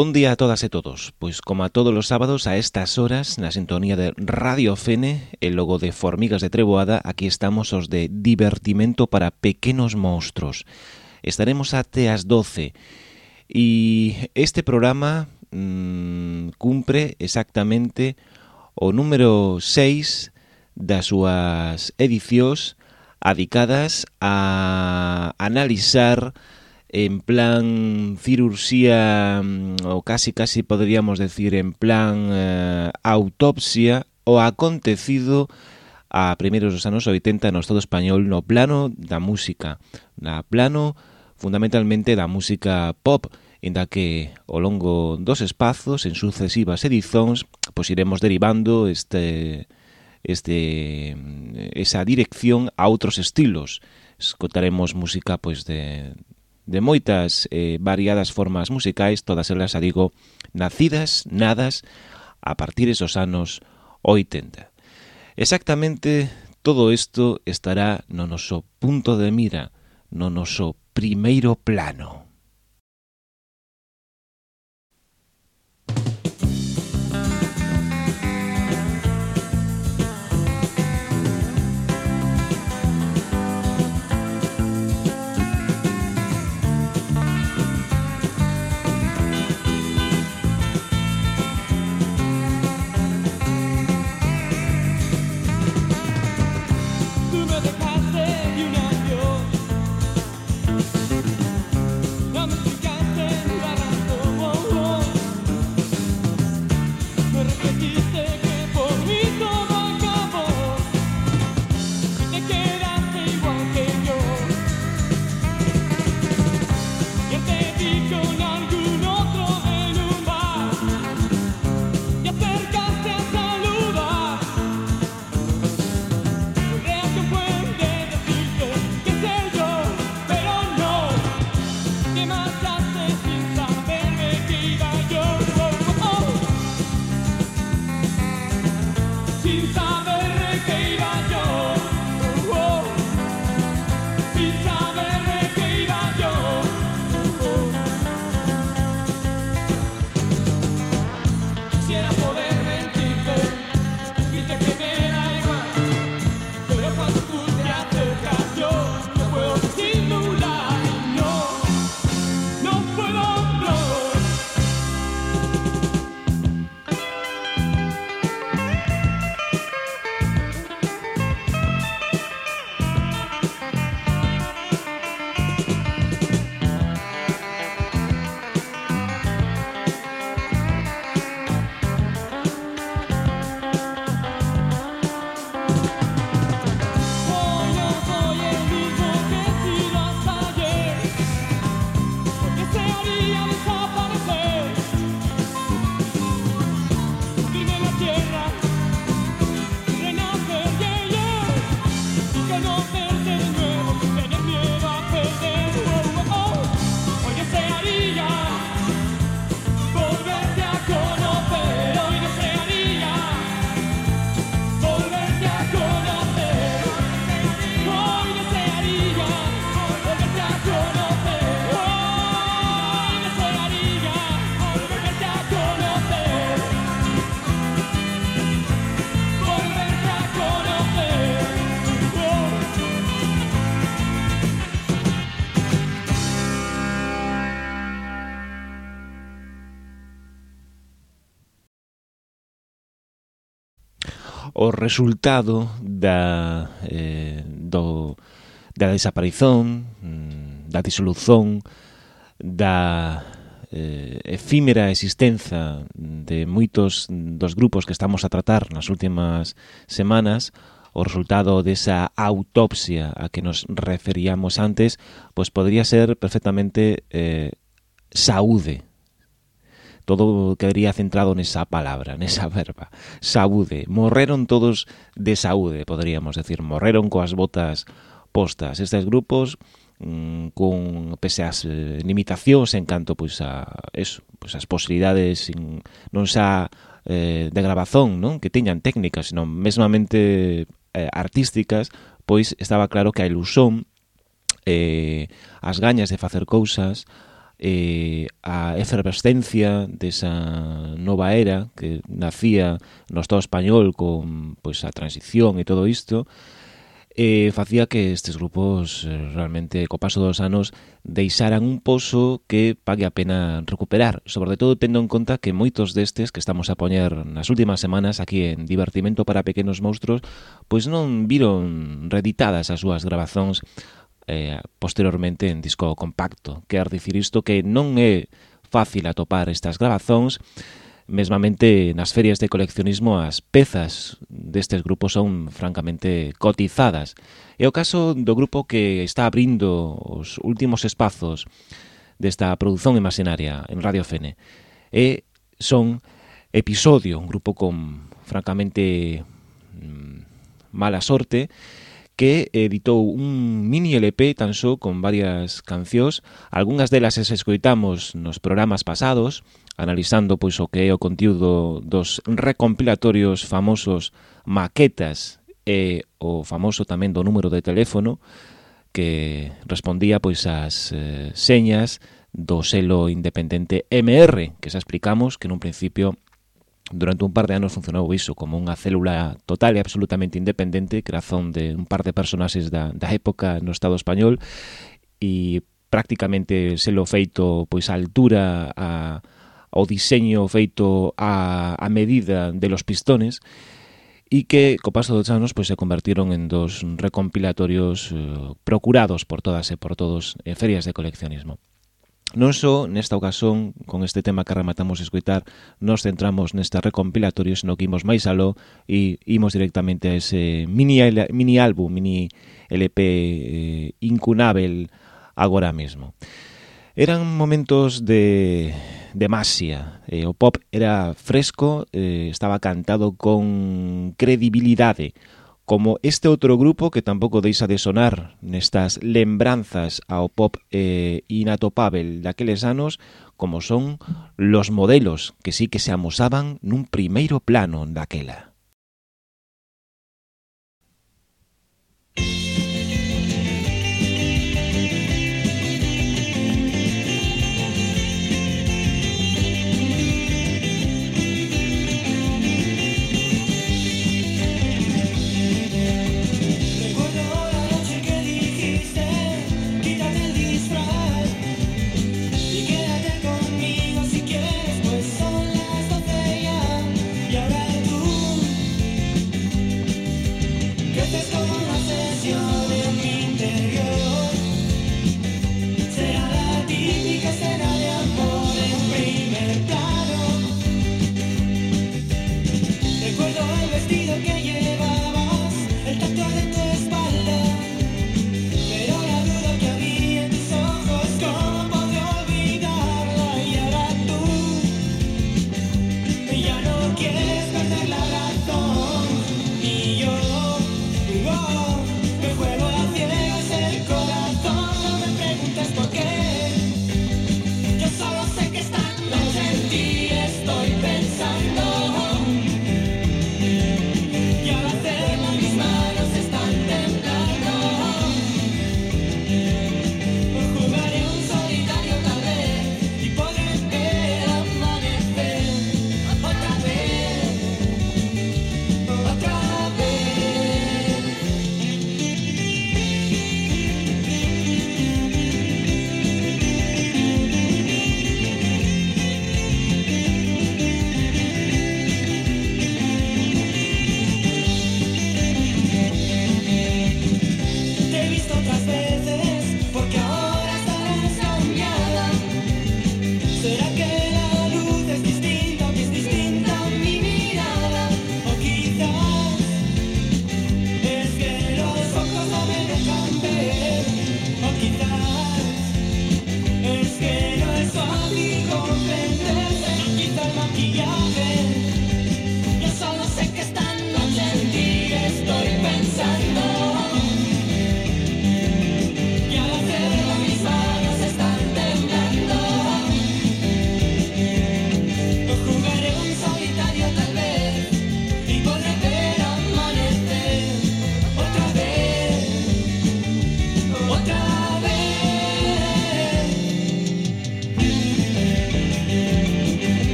Bon día a todas e todos. Pois como a todos os sábados a estas horas, na sintonía de Radio Fene, e logo de Formigas de Treboada, aquí estamos os de Divertimento para Pequenos Monstros. Estaremos até as 12. E este programa mmm, cumpre exactamente o número 6 das súas edicións adicadas a analizar en plan cirurxía mm, ou casi casi poderíamos decir en plan eh, autopsia o acontecido a primeiros dos anos 80 no Estado español no plano da música, na plano fundamentalmente da música pop, en da que ao longo dos espazos en sucesivas edizóns pois iremos derivando este este mm, esa dirección a outros estilos. Escotaremos música pois de de moitas eh, variadas formas musicais, todas elas, a digo, nacidas, nadas, a partir esos anos 80. Exactamente todo isto estará no noso punto de mira, no noso primeiro plano. o resultado da, eh, do, da desaparición, mm, da disolución, da eh, efímera existenza de moitos dos grupos que estamos a tratar nas últimas semanas, o resultado desa autopsia a que nos referíamos antes, pois podría ser perfectamente eh, saúde todo quedaría centrado nesa palabra, nesa verba, saúde. Morreron todos de saúde, poderíamos decir, morreron coas botas postas. Estes grupos mm, con pese ás eh, limitacións en canto pois a eso, pois as posibilidades sin, non xa eh, de grabazón, non, que tiñan técnicas, senón mesmamente eh, artísticas, pois estaba claro que a ilusón eh, as gañas de facer cousas, eh, a efervescencia desa nova era que nacía no Estado español con pois, a transición e todo isto, eh, facía que estes grupos eh, realmente, co paso dos anos, deixaran un pozo que pague a pena recuperar, sobre todo tendo en conta que moitos destes que estamos a poñer nas últimas semanas aquí en Divertimento para Pequenos Monstros, pois non viron reeditadas as súas grabazóns eh, posteriormente en disco compacto. Quer dicir isto que non é fácil atopar estas grabazóns, mesmamente nas ferias de coleccionismo as pezas destes grupos son francamente cotizadas. É o caso do grupo que está abrindo os últimos espazos desta produción imaginaria en Radio Fene. E son Episodio, un grupo con francamente mm, mala sorte, que editou un mini LP tan só con varias cancións. algunhas delas as escoitamos nos programas pasados, analizando pois o que é o contiúdo dos recompilatorios famosos Maquetas e o famoso tamén do número de teléfono que respondía pois ás eh, señas do selo independente MR, que xa explicamos que nun principio Durante un par de anos funcionou iso como unha célula total e absolutamente independente crazón de un par de personaxes da, da época no Estado español e prácticamente selo feito pois a altura a, ao diseño feito a, a medida de los pistones e que, co paso dos anos, pois, se convertiron en dos recompilatorios eh, procurados por todas e por todos en ferias de coleccionismo. Non só nesta ocasión, con este tema que rematamos escoitar, nos centramos neste recompilatorio, senón que imos máis aló e imos directamente a ese mini, mini álbum, mini LP eh, incunável agora mesmo. Eran momentos de, de masia, eh, o pop era fresco, eh, estaba cantado con credibilidade, como este outro grupo que tampouco deixa de sonar nestas lembranzas ao pop eh, inatopável daqueles anos, como son los modelos que sí que se amosaban nun primeiro plano daquela.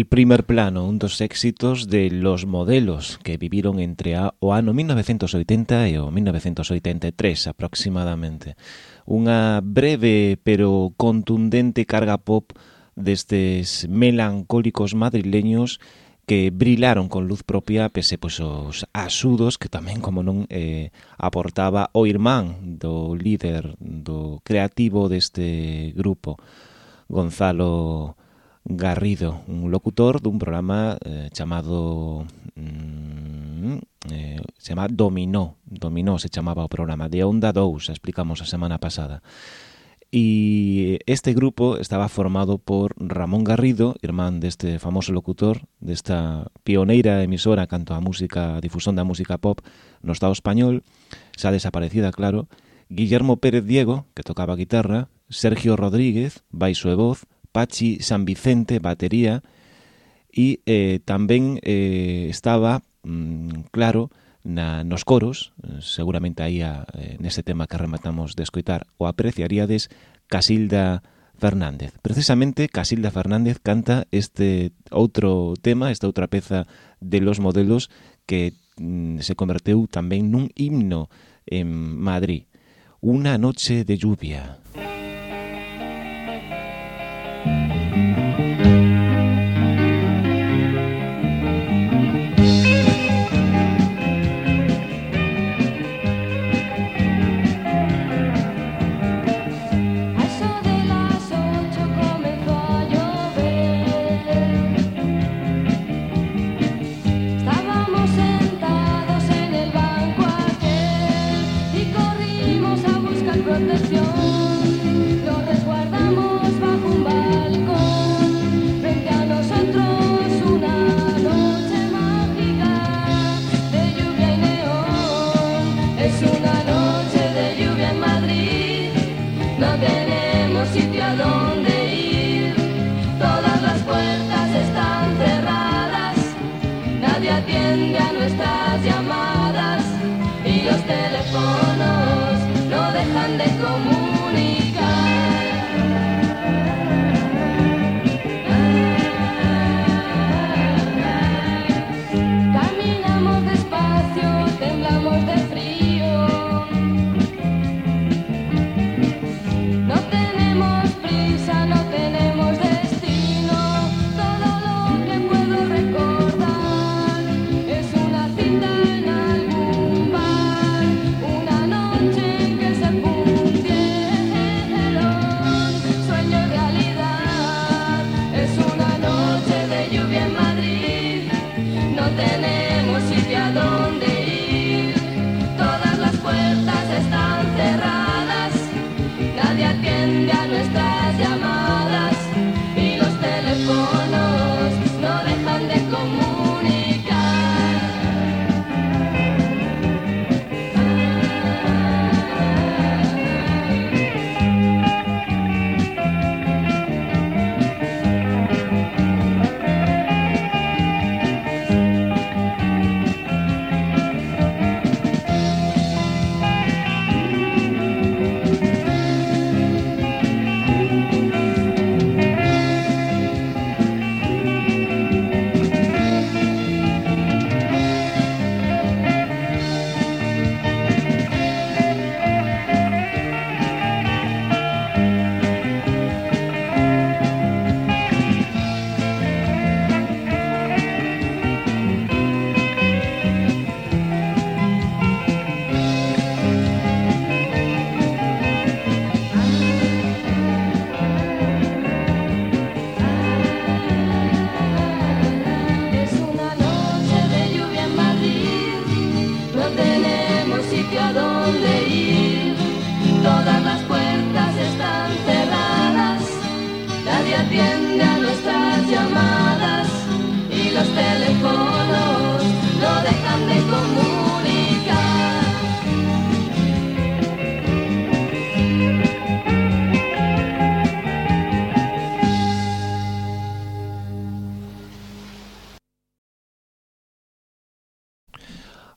el primer plano, un dos éxitos de los modelos que viviron entre a, o ano 1980 e o 1983 aproximadamente. Unha breve pero contundente carga pop destes melancólicos madrileños que brilaron con luz propia pese pois, os asudos que tamén, como non, eh, aportaba o irmán do líder, do creativo deste grupo, Gonzalo Garrido, un locutor dun programa eh, chamado mm, eh, se chama Dominó, Dominó se chamaba o programa de Onda 2, explicamos a semana pasada. E este grupo estaba formado por Ramón Garrido, irmán deste famoso locutor, desta pioneira emisora canto a música, a difusión da música pop no Estado español, xa desaparecida, claro, Guillermo Pérez Diego, que tocaba guitarra, Sergio Rodríguez, baixo e voz, Pachi San Vicente, batería, e eh, tamén eh, estaba, mm, claro, na, nos coros, seguramente aí a, eh, nese tema que rematamos de escoitar, o apreciaríades Casilda Fernández. Precisamente Casilda Fernández canta este outro tema, esta outra peza de los modelos que mm, se converteu tamén nun himno en Madrid. Una noche de lluvia. Música Thank you.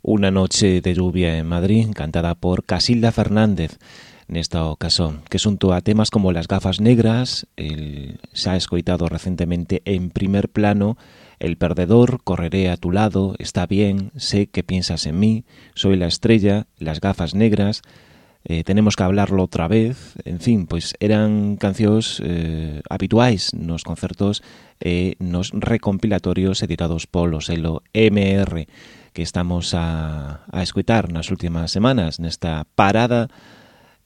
Una noche de lluvia en Madrid, cantada por Casilda Fernández. nesta ocasión, que xunto a temas como las gafas negras, el xa escoitado recentemente en primer plano, El perdedor correré a tu lado, está bien, sé que piensas en mí, soy la estrella, las gafas negras, eh, tenemos que hablarlo outra vez, en fin, pois eran cancións eh, habituais nos concertos e eh, nos recompilatorios editados polo selo MR que estamos a, a escutar nas últimas semanas nesta parada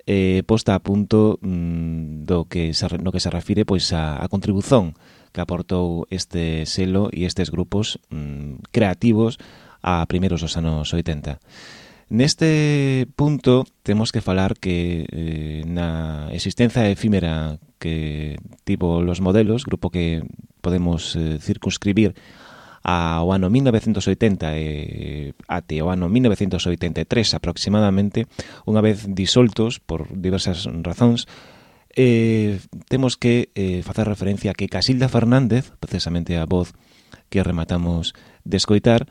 eh, posta a punto mm, do que se, no que se refire pois a, a contribución que aportou este selo e estes grupos mm, creativos a primeiros dos anos 80. Neste punto temos que falar que eh, na existencia efímera que tipo los modelos, grupo que podemos eh, circunscribir ao ano 1980 e ate o ano 1983 aproximadamente, unha vez disoltos por diversas razóns, eh, temos que eh, facer referencia a que Casilda Fernández, precisamente a voz que rematamos de escoitar,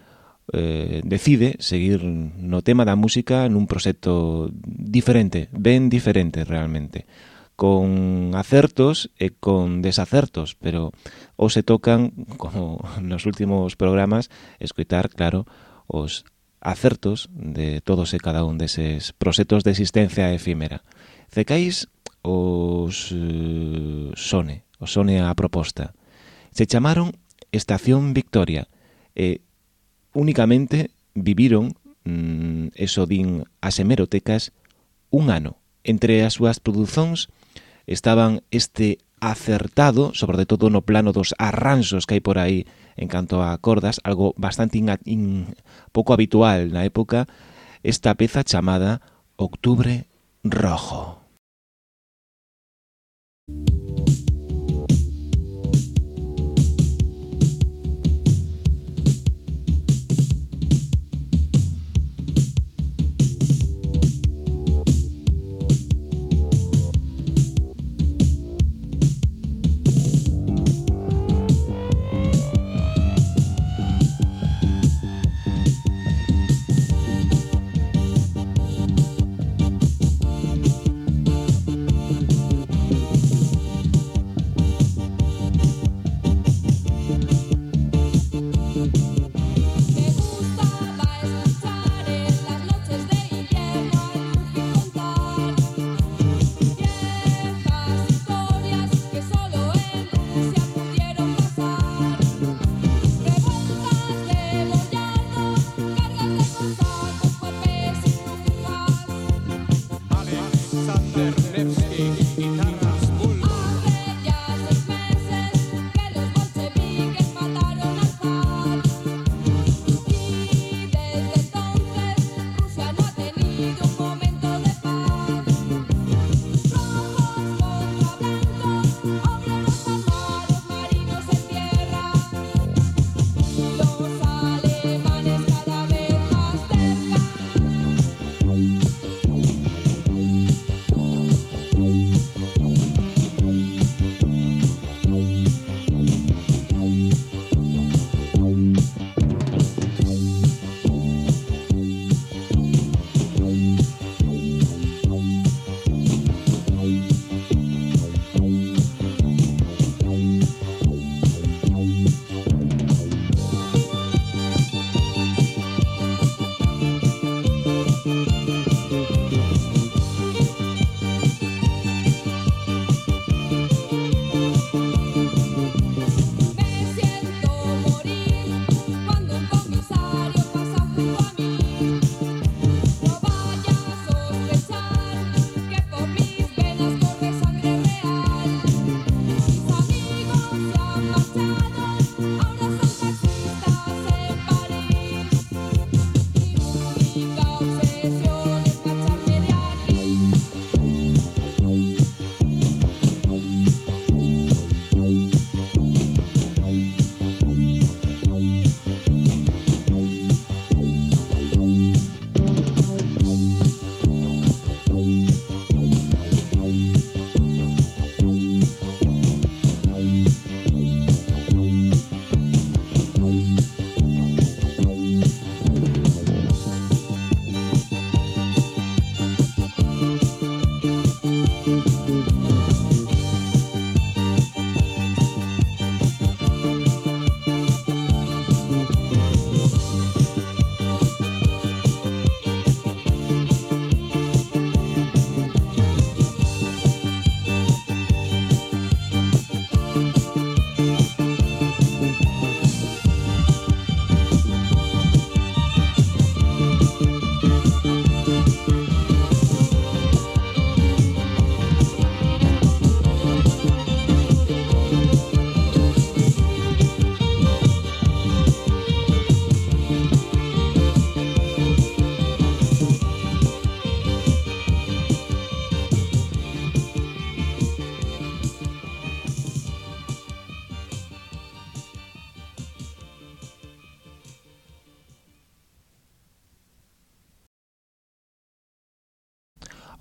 eh, decide seguir no tema da música nun proxecto diferente, ben diferente realmente, con acertos e con desacertos, pero ou se tocan, como nos últimos programas, escoitar, claro, os acertos de todos e cada un deses proxectos de existencia efímera. Cecais os eh, Sone, o Sone a proposta. Se chamaron Estación Victoria e únicamente viviron, mm, eso din as hemerotecas, un ano. Entre as súas produzóns estaban este acertado, sobre todo no plano dos arranxos que hai por aí en canto a cordas, algo bastante in, in, pouco habitual na época, esta peza chamada Octubre Rojo. Thank you.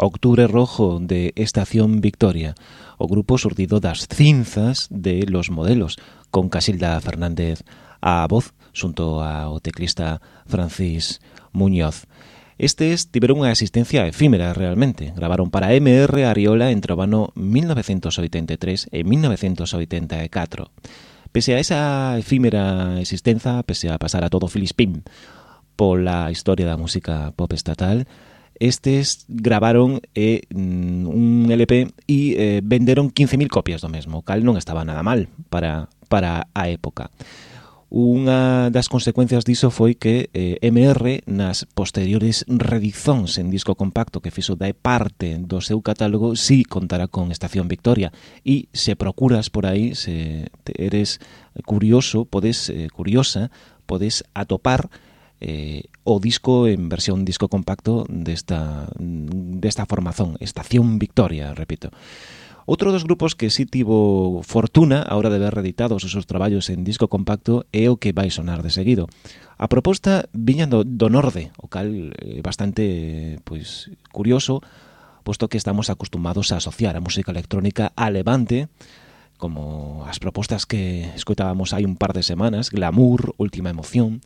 Octubre Rojo de Estación Victoria, o grupo surdido das cinzas de Los Modelos, con Casilda Fernández a voz xunto ao teclista Francis Muñoz. Estes tiveron unha existencia efímera realmente. Gravaron para MR Ariola entre o ano 1983 e 1984. Pese a esa efímera existenza, pese a pasar a todo Filispín pola historia da música pop estatal, estes gravaron eh, un LP e eh, venderon 15.000 copias do mesmo, cal non estaba nada mal para, para a época. Unha das consecuencias diso foi que eh, MR nas posteriores redizóns en disco compacto que fixo dae parte do seu catálogo si contará con Estación Victoria e se procuras por aí, se eres curioso, podes eh, curiosa, podes atopar eh, o disco en versión disco compacto desta, desta formazón, Estación Victoria, repito. Outro dos grupos que sí tivo fortuna a hora de ver reeditados os seus traballos en disco compacto é o que vai sonar de seguido. A proposta viña do, do Norde, o cal é bastante pois curioso, posto que estamos acostumados a asociar a música electrónica a Levante, como as propostas que escoitábamos hai un par de semanas, Glamour, Última Emoción,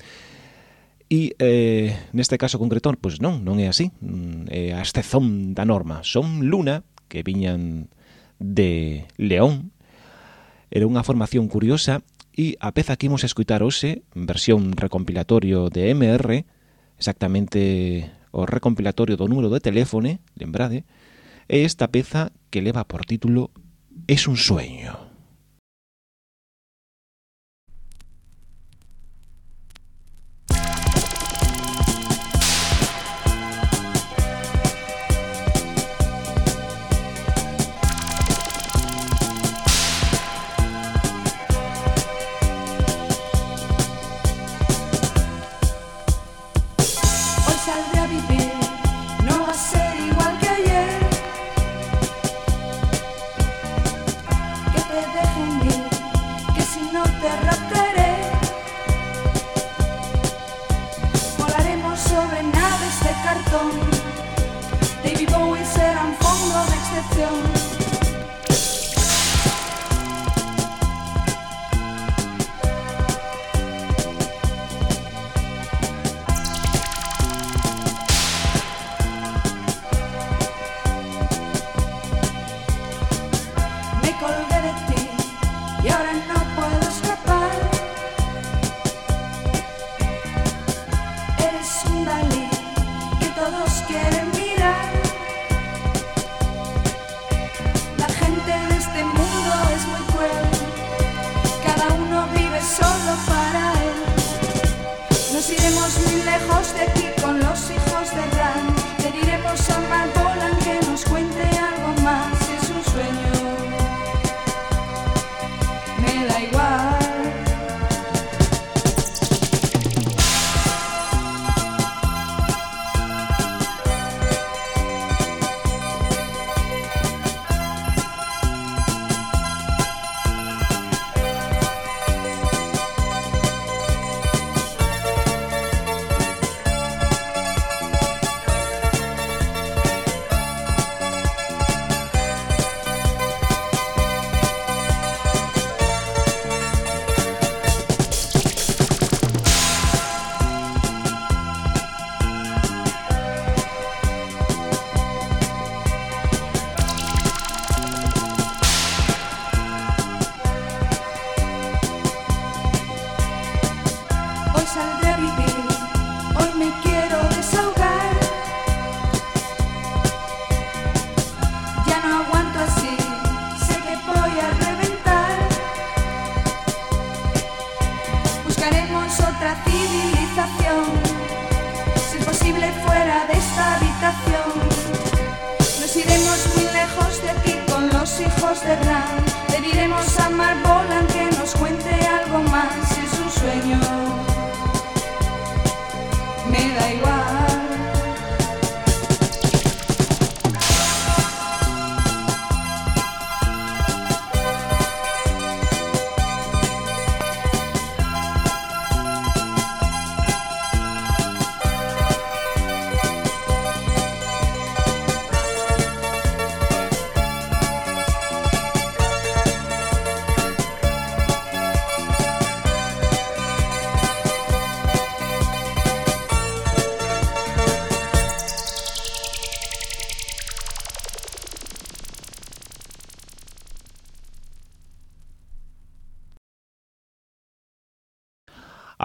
E eh, neste caso concreto, pois non, non é así. Mm, é a excepción da norma. Son Luna, que viñan de León, era unha formación curiosa e a peza que imos escutar hoxe, versión recompilatorio de MR, exactamente o recompilatorio do número de teléfono, lembrade, é esta peza que leva por título Es un sueño. Yeah.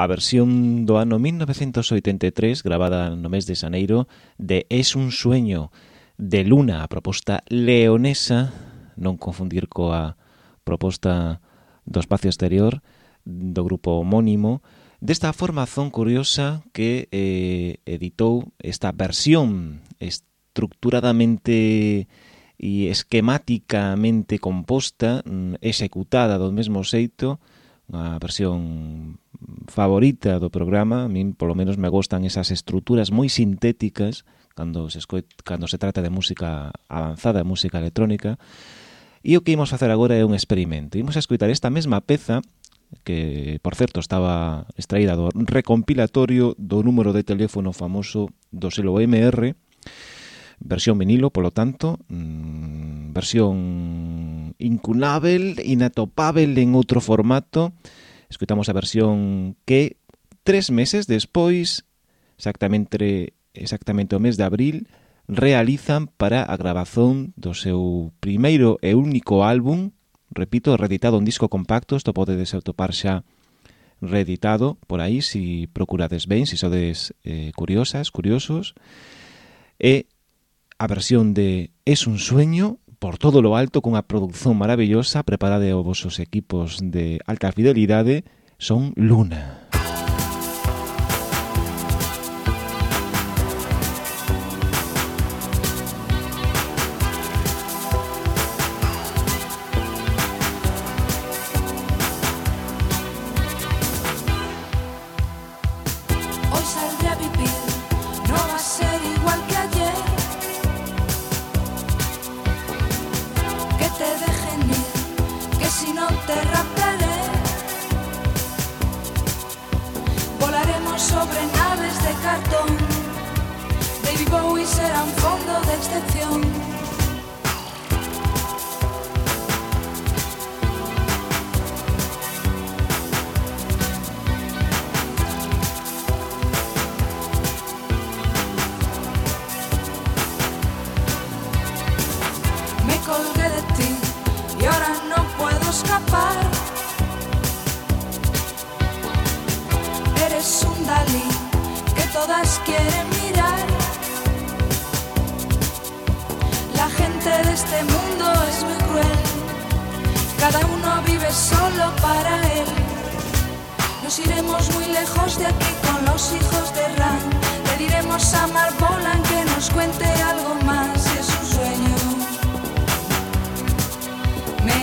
a versión do ano 1983 gravada no mes de Xaneiro de Es un sueño de Luna, a proposta leonesa, non confundir coa proposta do espacio exterior do grupo homónimo, desta formazón curiosa que eh, editou esta versión estructuradamente e esquemáticamente composta, mm, executada do mesmo xeito, unha versión favorita do programa, a min polo menos me gustan esas estruturas moi sintéticas cando se, escoit, cando se trata de música avanzada, música electrónica, e o que imos facer agora é un experimento. Imos a escoitar esta mesma peza que, por certo, estaba extraída do recompilatorio do número de teléfono famoso do selo MR, versión vinilo, polo tanto, mmm, versión incunável, inatopável en outro formato, Escutamos a versión que tres meses despois, exactamente, exactamente o mes de abril, realizan para a grabazón do seu primeiro e único álbum, repito, reeditado un disco compacto, isto podedes atopar xa reeditado por aí, si procurades ben, si sodes eh, curiosas, curiosos, e a versión de Es un sueño por todo lo alto cunha produción maravillosa preparade ao vosos equipos de alta fidelidade son Luna. Luna.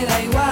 me da igual.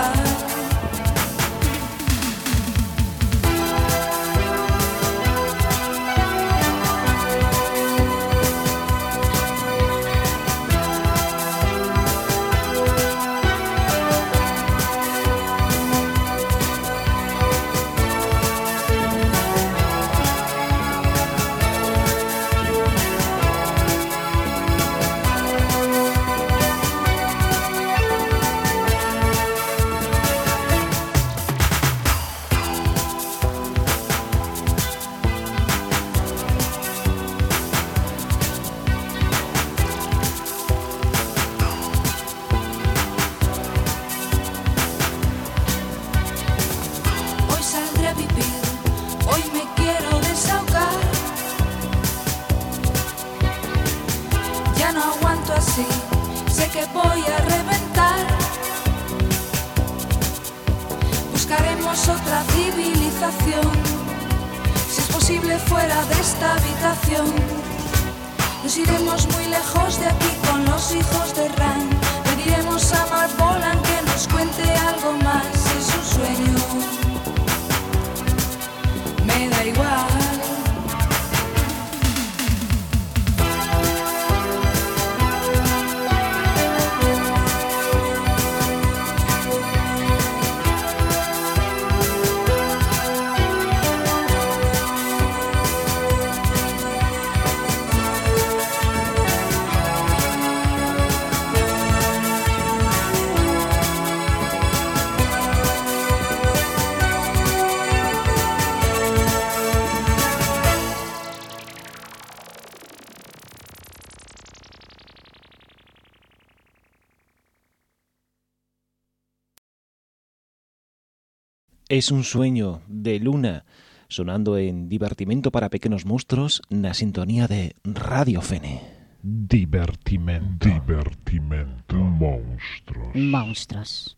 Es un sueño de luna sonando en Divertimento para pequenos monstruos na sintonía de Radio Fene. Divertimento. Divertimento. Monstruos. Monstruos.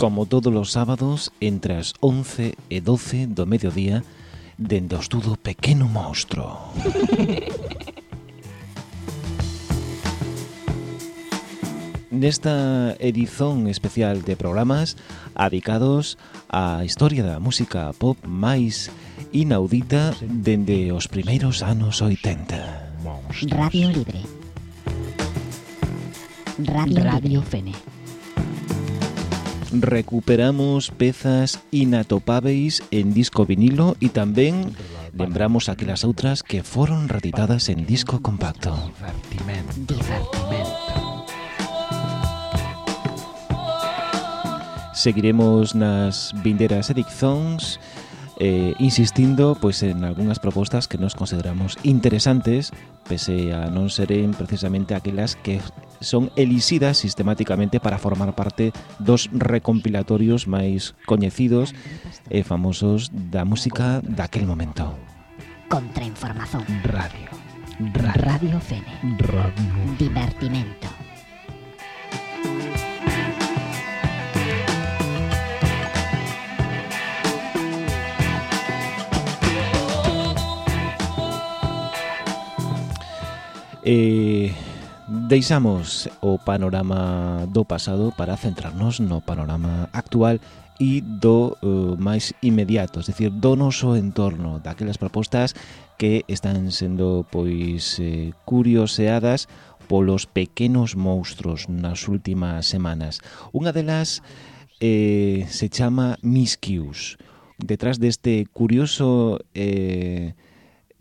Como todos os sábados, entre as 11 e 12 do mediodía, dende o estudo Pequeno Monstro. nesta edición especial de programas adicados á historia da música pop máis inaudita dende os primeiros anos 80. Radio Libre. Radio, Radio Fene. Recuperamos pezas inatopáveis en disco vinilo e tamén lembramos aquelas outras que foron reditadas en disco compacto. Divertimento. Divertimento. Seguiremos nas vinderas ediccións eh, insistindo pois en algunhas propostas que nos consideramos interesantes, pese a non seren precisamente aquelas que son elixidas sistemáticamente para formar parte dos recompilatorios máis coñecidos e famosos da música daquel momento. Contrainformación. Radio, Radio Fene. Radio. Divertimento. E deixamos o panorama do pasado para centrarnos no panorama actual e do uh, máis inmediato, es decir, do noso entorno, daquelas propostas que están sendo pois eh, curioseadas polos pequenos monstruos nas últimas semanas. Unha delas eh, se chama Miscues. Detrás deste curioso eh,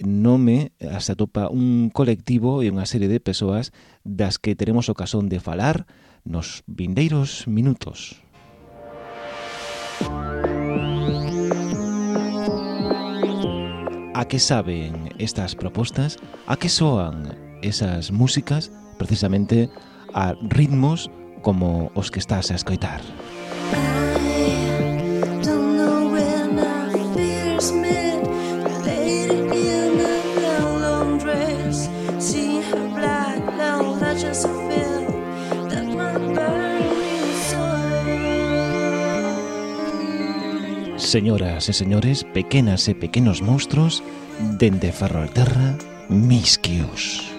nome se atopa un colectivo e unha serie de persoas das que teremos ocasión de falar nos vindeiros minutos. A que saben estas propostas? A que soan esas músicas? Precisamente a ritmos como os que estás a escoitar. Señoras e señores, pequenas e pequenos monstruos, dende Ferrolterra, Misquios.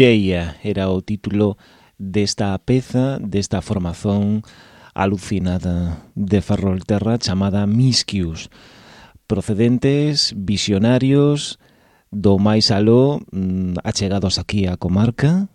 Villeia era o título desta peza, desta formación alucinada de Ferrolterra chamada Misquius, procedentes, visionarios, do máis aló mm, achegados aquí á comarca.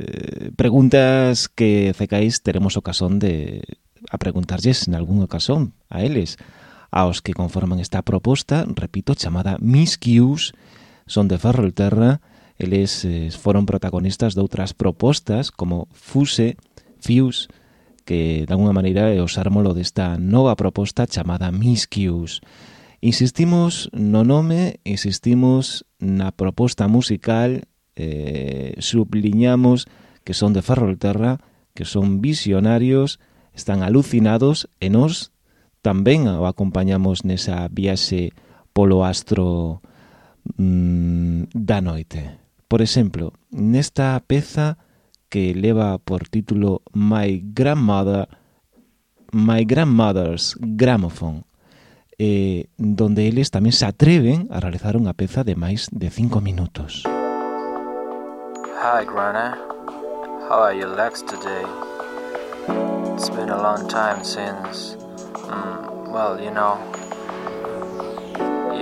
Eh, preguntas que cecais teremos ocasión de a preguntarlles en algún ocasión a eles, aos que conforman esta proposta, repito, chamada Misquius, son de Ferrolterra, Eles eh, foron protagonistas de outras propostas como Fuse, Fuse, que de alguna maneira é o sármolo desta nova proposta chamada Miscues. Insistimos no nome, insistimos na proposta musical, eh, subliñamos que son de Ferrolterra, que son visionarios, están alucinados e nos tamén o acompañamos nesa viaxe polo astro mm, da noite. Por exemplo, nesta peza que leva por título My Grandmother My Grandmother's Gramophone eh, donde eles tamén se atreven a realizar unha peza de máis de 5 minutos. Hi, Grana. How are your legs today? It's been a long time since... Mm, well, you know,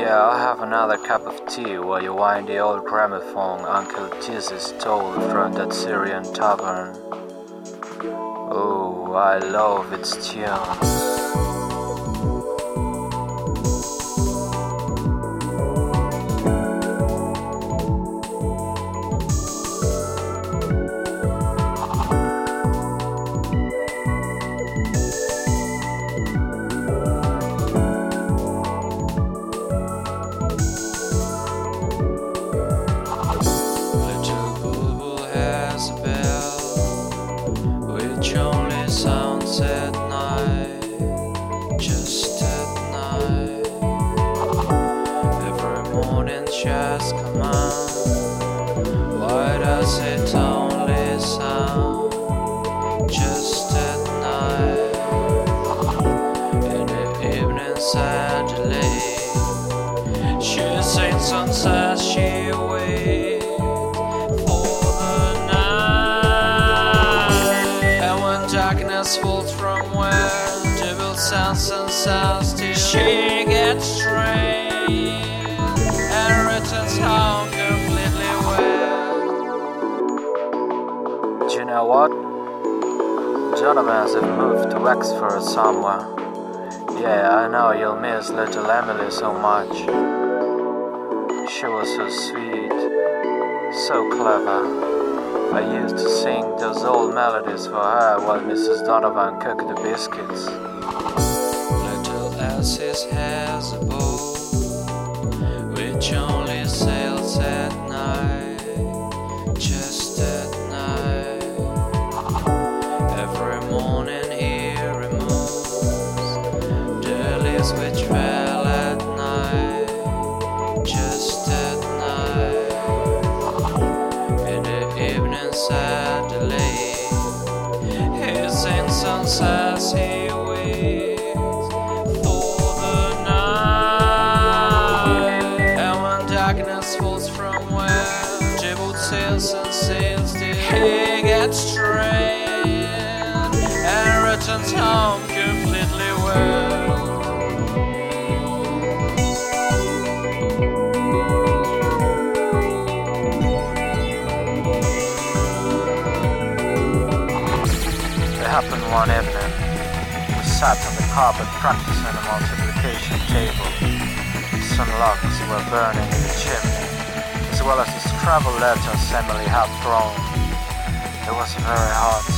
Yeah, I'll have another cup of tea while you wind the old gramophone Uncle Tizzy stole from that Syrian tavern. Oh, I love its tunes. Falls from where devil sounds and sounds till she gets strange and returns home completely well. Do you know what? Donovans have moved to Wexford somewhere. Yeah, I know you'll miss little Emily so much. She was so sweet, so clever. I used to sing those old melodies for her while Mrs. Donovan cooked the biscuits. Little Elsie's has a boat which only sails at night, sat on the carpet practicing a multiplication table. Some logs were burning in the chimney, as well as the Scrabble letters Emily had thrown. It was very hot.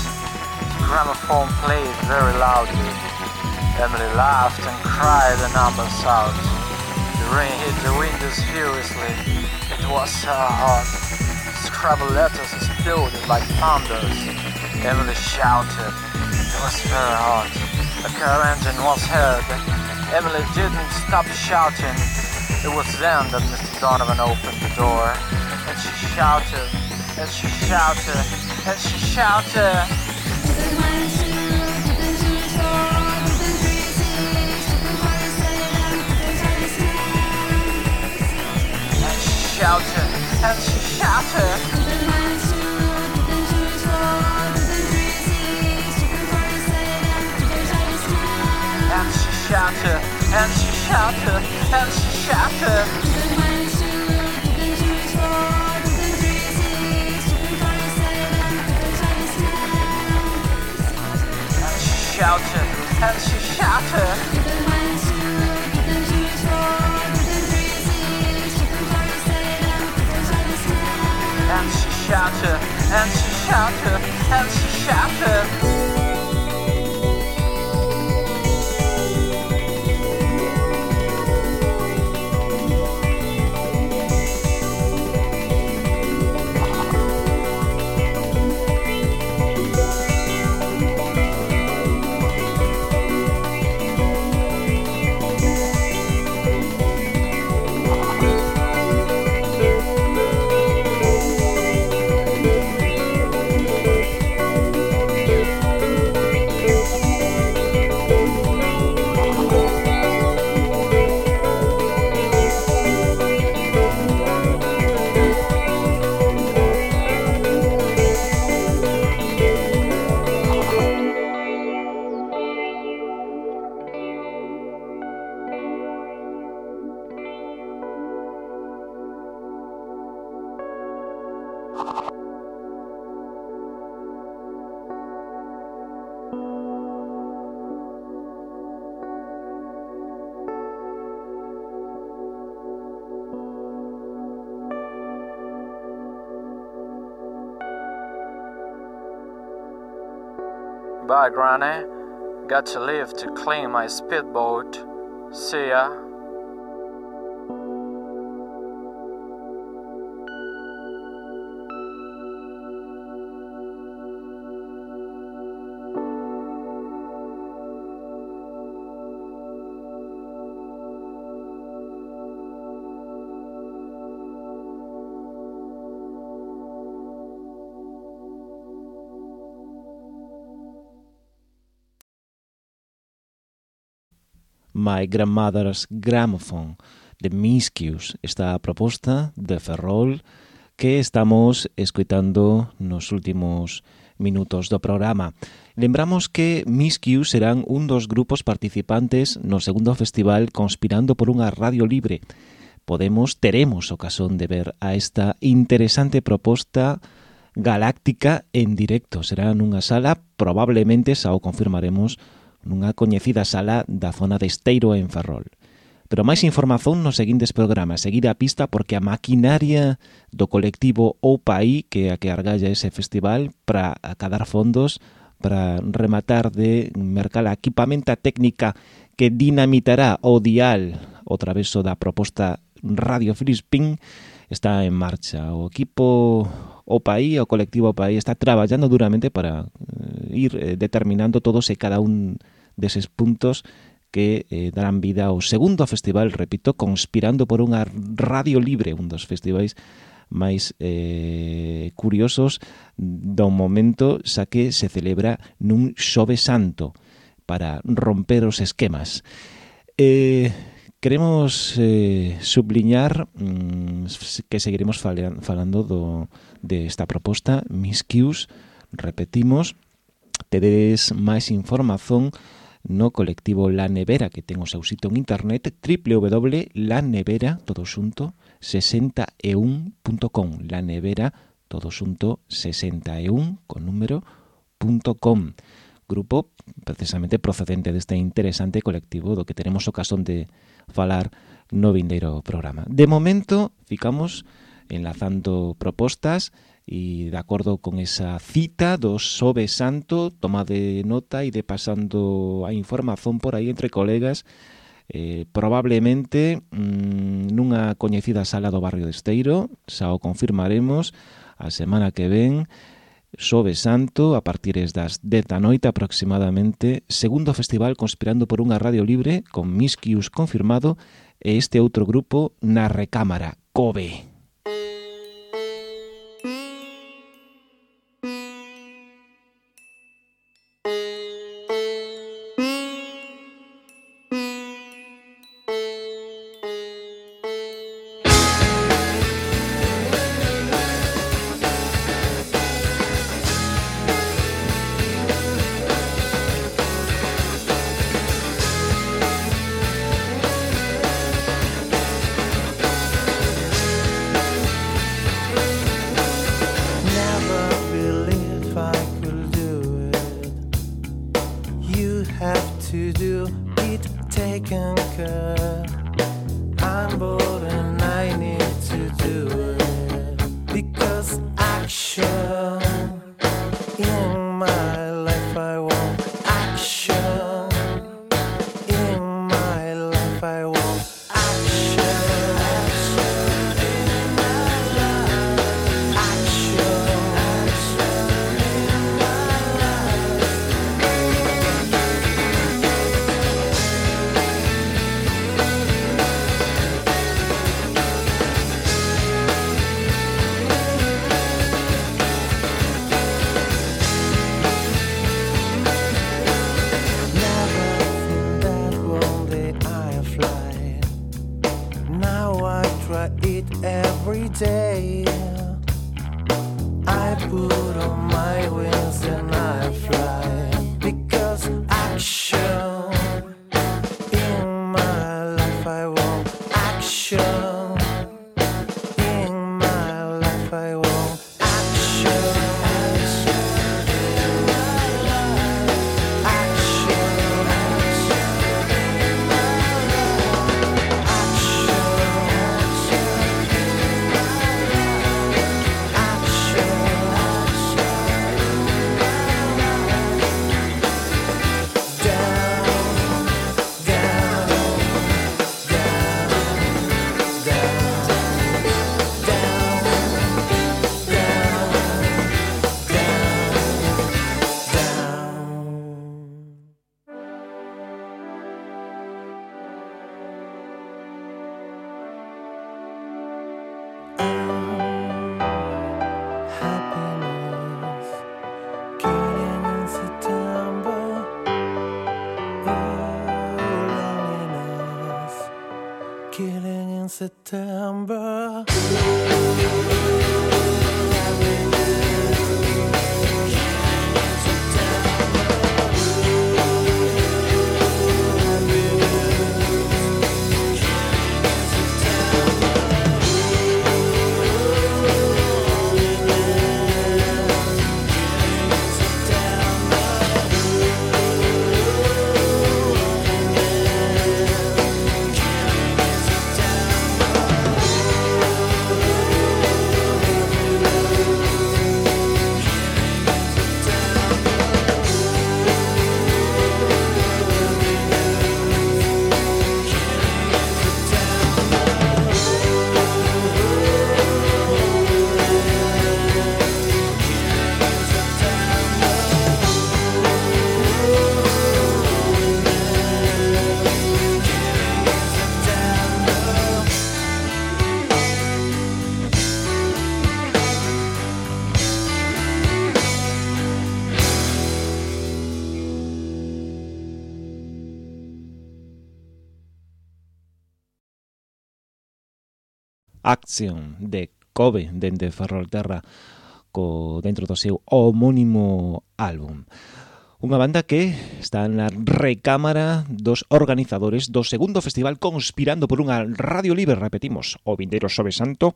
The gramophone played very loudly. Emily laughed and cried the numbers out. The rain hit the windows furiously. It was so hot. Scrabble letters exploded like thunders. Emily shouted. It was very hot. A car engine was heard. Emily didn't stop shouting. It was then that Mr. Donovan opened the door. And she shouted, and she shouted, and she shouted. And she shouted, and she shouted. Shouted, and she shouted, and she shouted. And she shouted, and she shouted. And she shouted, and she shouted, and she shouted. Granny. Eh? Got to leave to clean my speedboat. See ya. My Grandmother's Gramophone de Miscues, esta proposta de Ferrol que estamos escoitando nos últimos minutos do programa. Lembramos que Miscues serán un dos grupos participantes no segundo festival Conspirando por unha Radio Libre. Podemos, teremos ocasión de ver a esta interesante proposta galáctica en directo. Será nunha sala, probablemente, xa o confirmaremos, nunha coñecida sala da zona de Esteiro en Ferrol. Pero máis información nos seguintes programas. Seguir a pista porque a maquinaria do colectivo OPAI, que a que argalla ese festival, para acadar fondos, para rematar de mercar a equipamenta técnica que dinamitará o dial o traveso da proposta Radio Frispin, está en marcha. O equipo OPAI, o colectivo OPAI, está traballando duramente para eh, ir eh, determinando todos e cada un deses puntos que eh, darán vida ao segundo festival, repito, conspirando por unha radio libre, un dos festivais máis eh, curiosos do momento xa que se celebra nun xove santo para romper os esquemas. Eh, queremos eh, subliñar mm, que seguiremos falean, falando do, de esta proposta, Miss repetimos, tedes máis información no colectivo La Nevera, que ten o seu sitio en internet www.lanevera, todo xunto, 61.com, La Nevera, todo xunto, 61, con número, punto com. Grupo precisamente procedente deste interesante colectivo do que teremos ocasión de falar no vindeiro programa. De momento, ficamos enlazando propostas e E de acordo con esa cita do Sobe Santo, toma de nota e de pasando a información por aí entre colegas, eh, probablemente mmm, nunha coñecida sala do barrio de Esteiro, xa o confirmaremos a semana que ven, Sobe Santo, a partir das 10 da noite aproximadamente, segundo festival conspirando por unha radio libre, con Miskius confirmado, e este outro grupo na recámara, Kobe. Action de Kobe dende Ferrolterra co dentro do seu homónimo álbum. Unha banda que está na recámara dos organizadores do segundo festival conspirando por unha radio libre, repetimos, o Vindeiro Sobe Santo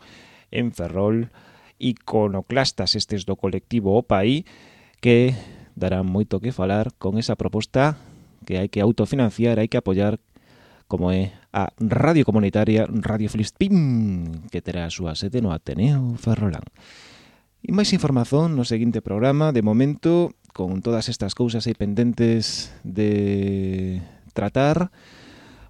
en Ferrol, iconoclastas estes do colectivo Opaí, que darán moito que falar con esa proposta que hai que autofinanciar, hai que apoiar como é a Radio Comunitaria Radio Filispín, que terá a súa sede no Ateneo Ferrolán. E máis información no seguinte programa, de momento, con todas estas cousas aí pendentes de tratar,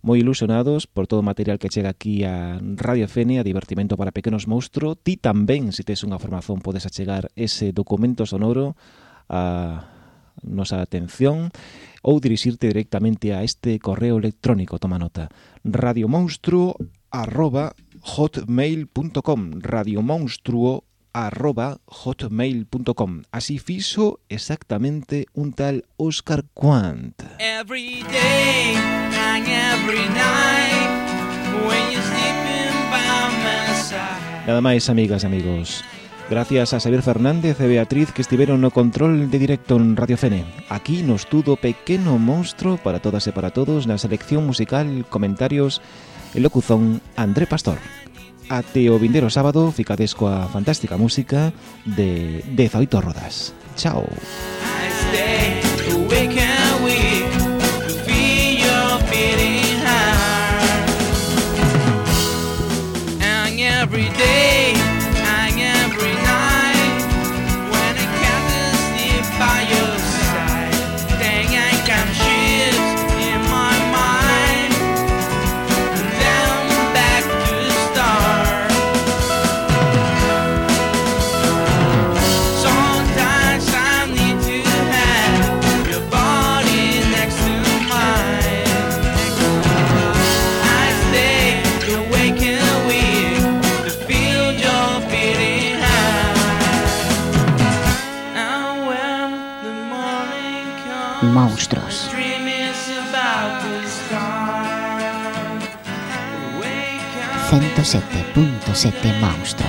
moi ilusionados por todo o material que chega aquí a Radio Fene, a Divertimento para Pequenos Monstro. Ti tamén, se tes unha formación, podes achegar ese documento sonoro a nosa atención ou dirixirte directamente a este correo electrónico, toma nota, radiomonstruo arroba hotmail.com radiomonstruo arroba hotmail.com Así fixo exactamente un tal Oscar Quant. Every day and every night when you're sleeping by my side. Nada máis, amigas, amigos. Gracias a Xavier Fernández e Beatriz que estiveron no control de directo en Radio Fene. Aquí nos tudo pequeno monstro para todas e para todos na selección musical, comentarios e locuzón André Pastor. Ate o vindeiro sábado ficades coa fantástica música de 18 rodas. Chao. I stay 107.7 Monstruo.